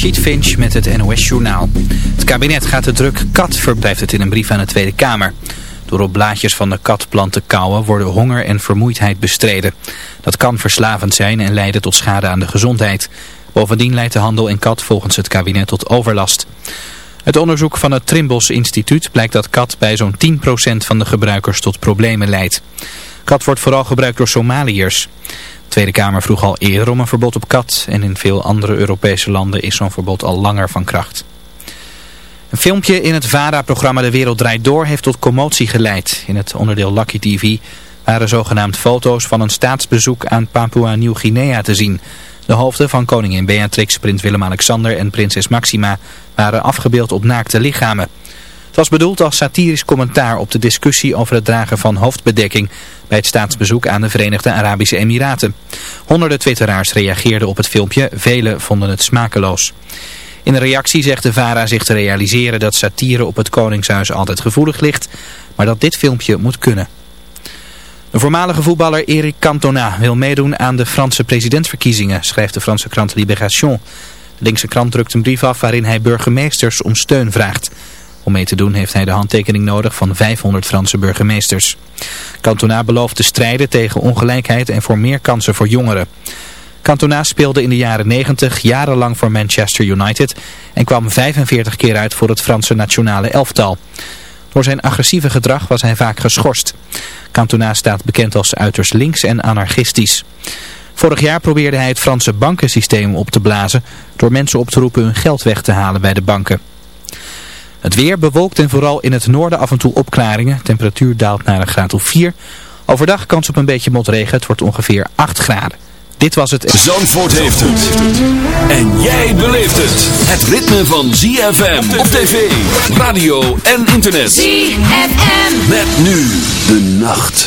Finch met het NOS Journaal. Het kabinet gaat de druk kat verblijft het in een brief aan de Tweede Kamer. Door op blaadjes van de katplant te kauwen worden honger en vermoeidheid bestreden. Dat kan verslavend zijn en leiden tot schade aan de gezondheid. Bovendien leidt de handel in kat volgens het kabinet tot overlast. Het onderzoek van het Trimbos Instituut blijkt dat kat bij zo'n 10% van de gebruikers tot problemen leidt. Kat wordt vooral gebruikt door Somaliërs. De Tweede Kamer vroeg al eerder om een verbod op kat en in veel andere Europese landen is zo'n verbod al langer van kracht. Een filmpje in het VARA-programma De Wereld Draait Door heeft tot commotie geleid. In het onderdeel Lucky TV waren zogenaamd foto's van een staatsbezoek aan Papua Nieuw-Guinea te zien. De hoofden van koningin Beatrix, prins Willem-Alexander en prinses Maxima waren afgebeeld op naakte lichamen. Het was bedoeld als satirisch commentaar op de discussie over het dragen van hoofdbedekking bij het staatsbezoek aan de Verenigde Arabische Emiraten. Honderden twitteraars reageerden op het filmpje, velen vonden het smakeloos. In een reactie zegt de VARA zich te realiseren dat satire op het Koningshuis altijd gevoelig ligt, maar dat dit filmpje moet kunnen. De voormalige voetballer Eric Cantona wil meedoen aan de Franse presidentsverkiezingen, schrijft de Franse krant Libération. De linkse krant drukt een brief af waarin hij burgemeesters om steun vraagt. Om mee te doen heeft hij de handtekening nodig van 500 Franse burgemeesters. Cantona belooft te strijden tegen ongelijkheid en voor meer kansen voor jongeren. Cantona speelde in de jaren 90 jarenlang voor Manchester United en kwam 45 keer uit voor het Franse nationale elftal. Door zijn agressieve gedrag was hij vaak geschorst. Cantona staat bekend als uiterst links en anarchistisch. Vorig jaar probeerde hij het Franse bankensysteem op te blazen door mensen op te roepen hun geld weg te halen bij de banken. Het weer bewolkt en vooral in het noorden af en toe opklaringen. Temperatuur daalt naar een graad of 4. Overdag kans op een beetje motregen. Het wordt ongeveer 8 graden. Dit was het... Zandvoort heeft het. En jij beleeft het. Het ritme van ZFM op tv, radio en internet. ZFM. Met nu de nacht.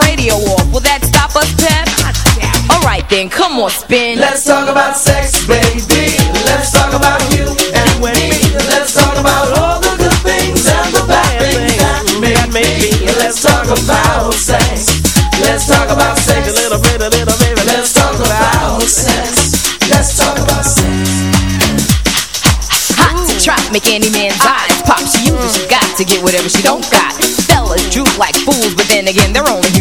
then, come on, spin. Let's talk about sex, baby. Let's talk about you and me. Let's talk about all the good things and the bad things that may be. Let's talk about sex. Let's talk about sex. A little bit, a little bit. Let's talk about sex. Let's talk about sex. Hot to trap, make any man's eyes pop. She uses, she got to get whatever she don't got.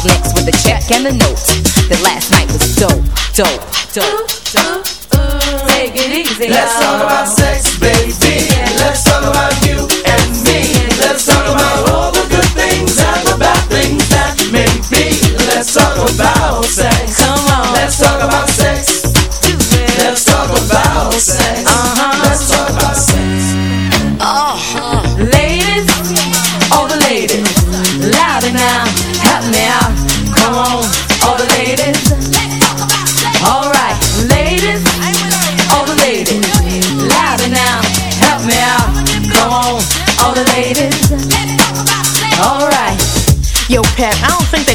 just next with a check and a note. That last night was dope, dope, dope, dope. Take it easy. Let's talk about sex,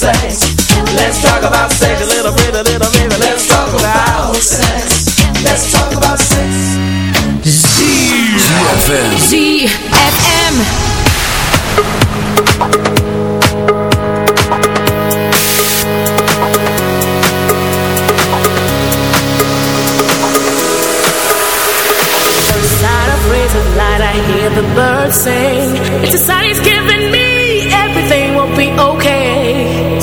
sex. Let's talk about sex. A little bit, a little bit. Let's talk about sex. Let's talk about sex. ZFM. ZFM. Inside a phrase light, I hear the birds sing. It's a sign he's giving me.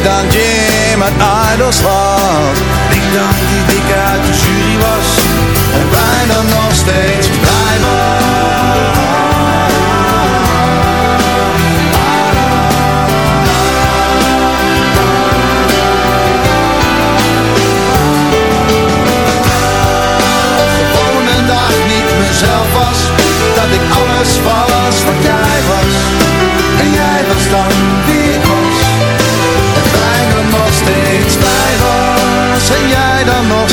ik dan Jim uit Idols was. Ik dan die dikke uit de jury was. En bijna nog steeds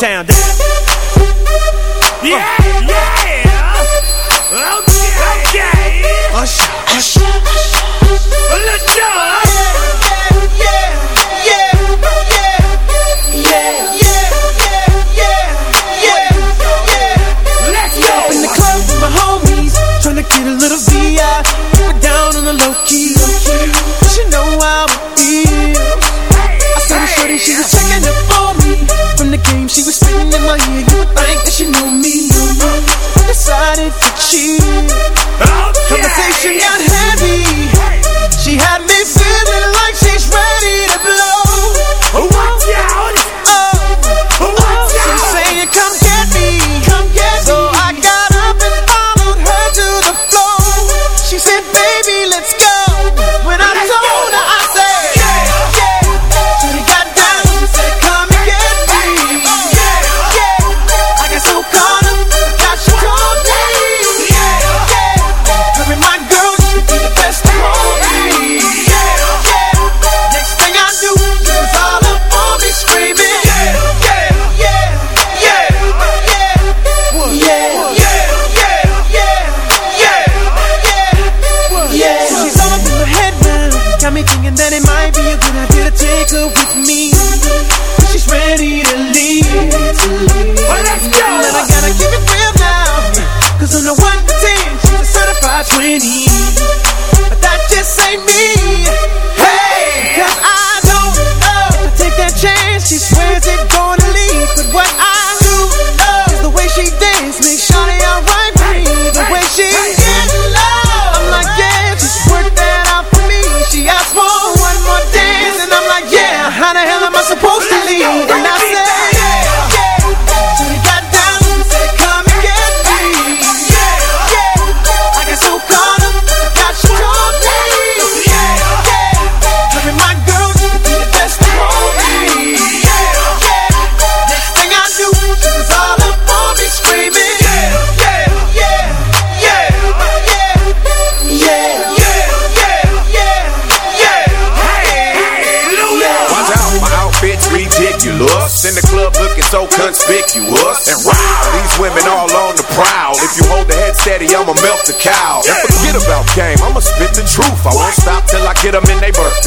town.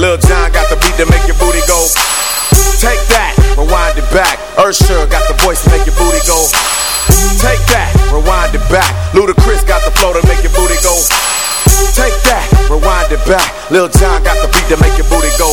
Lil John got the beat to make your booty go. Take that, rewind it back. Usher got the voice to make your booty go. Take that, rewind it back. Ludacris got the flow to make your booty go. Take that, rewind it back. Lil John got the beat to make your booty go.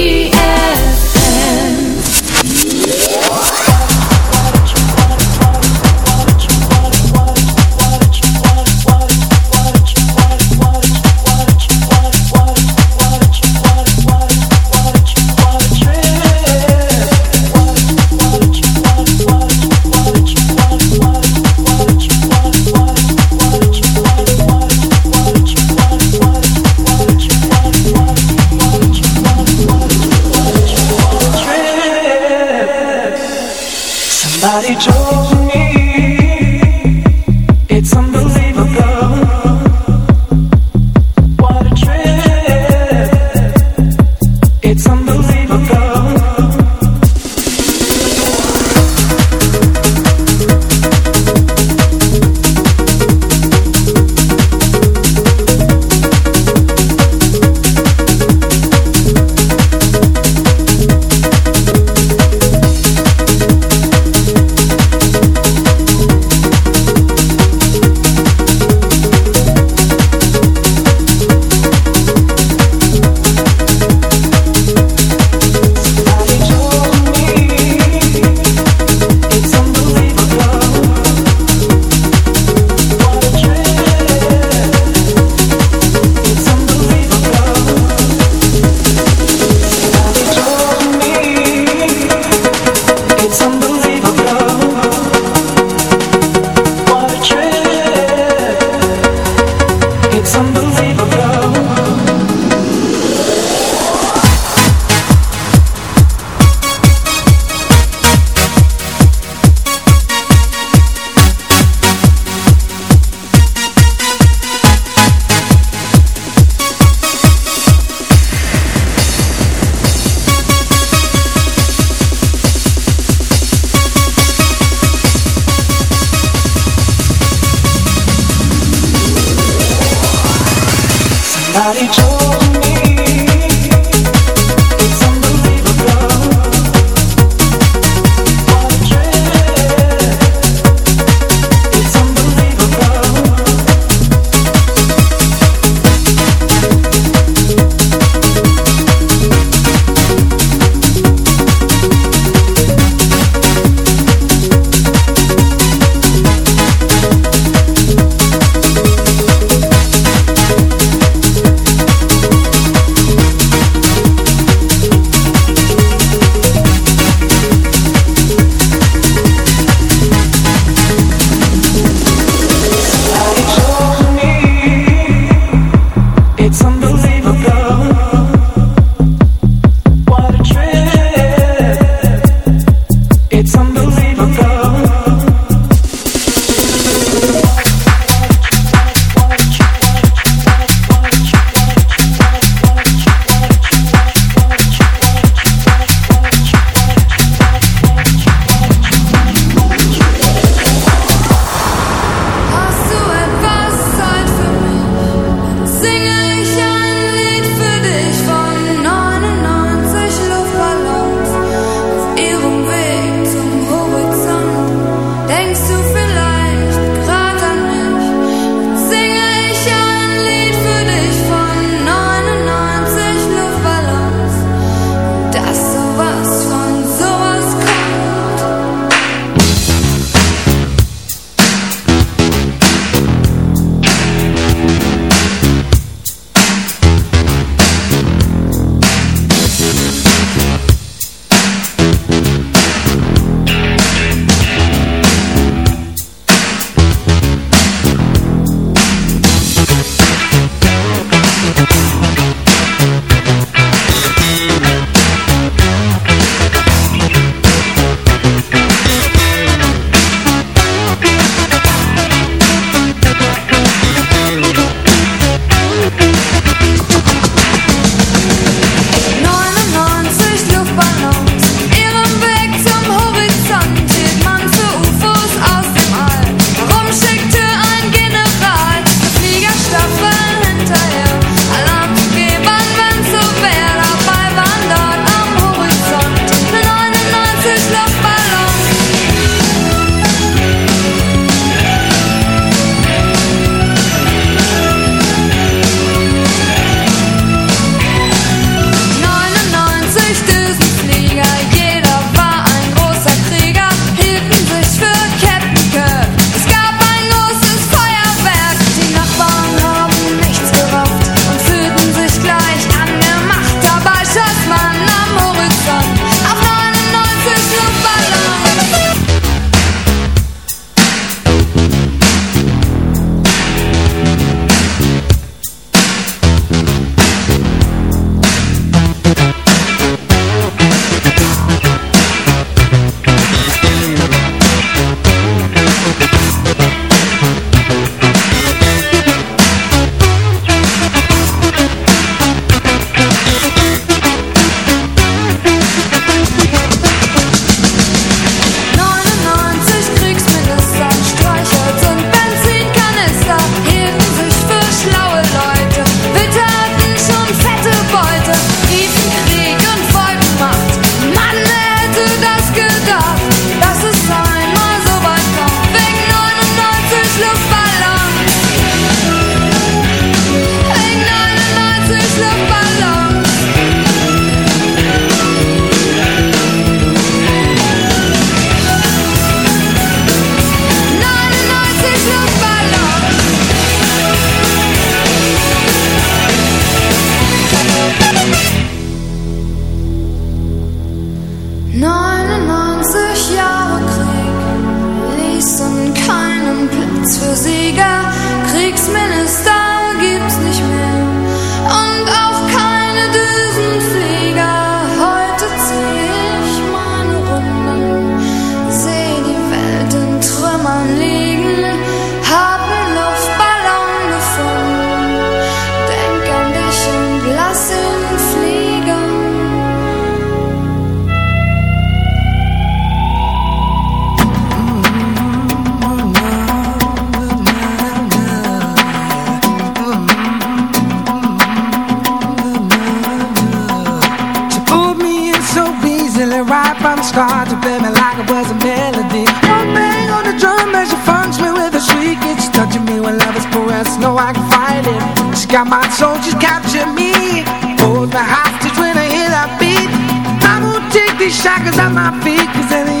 Shackles off my feet, cause they're